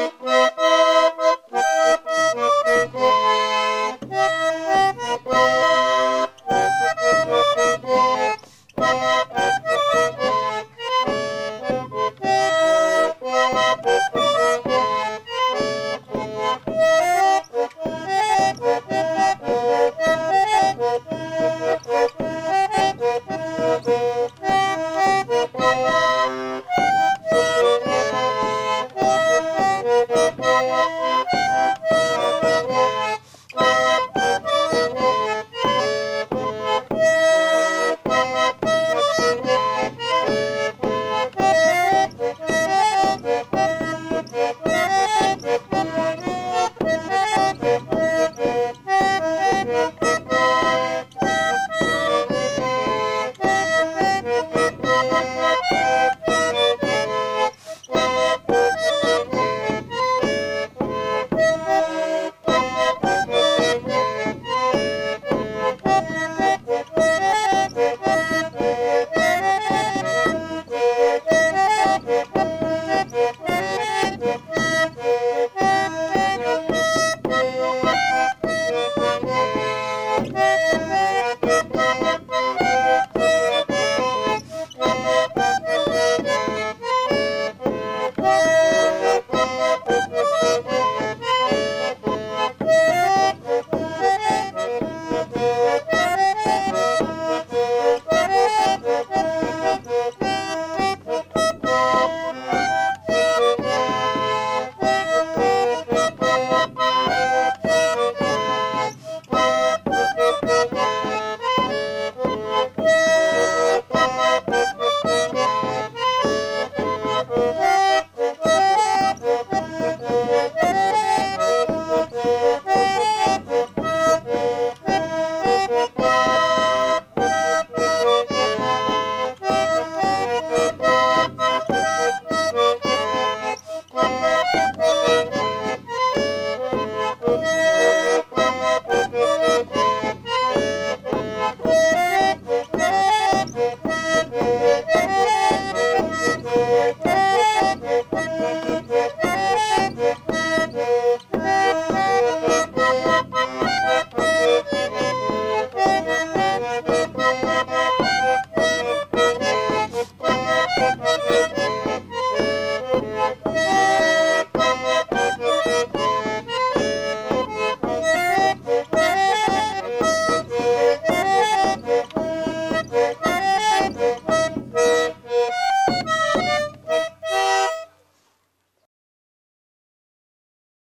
Mm-hmm. Bye.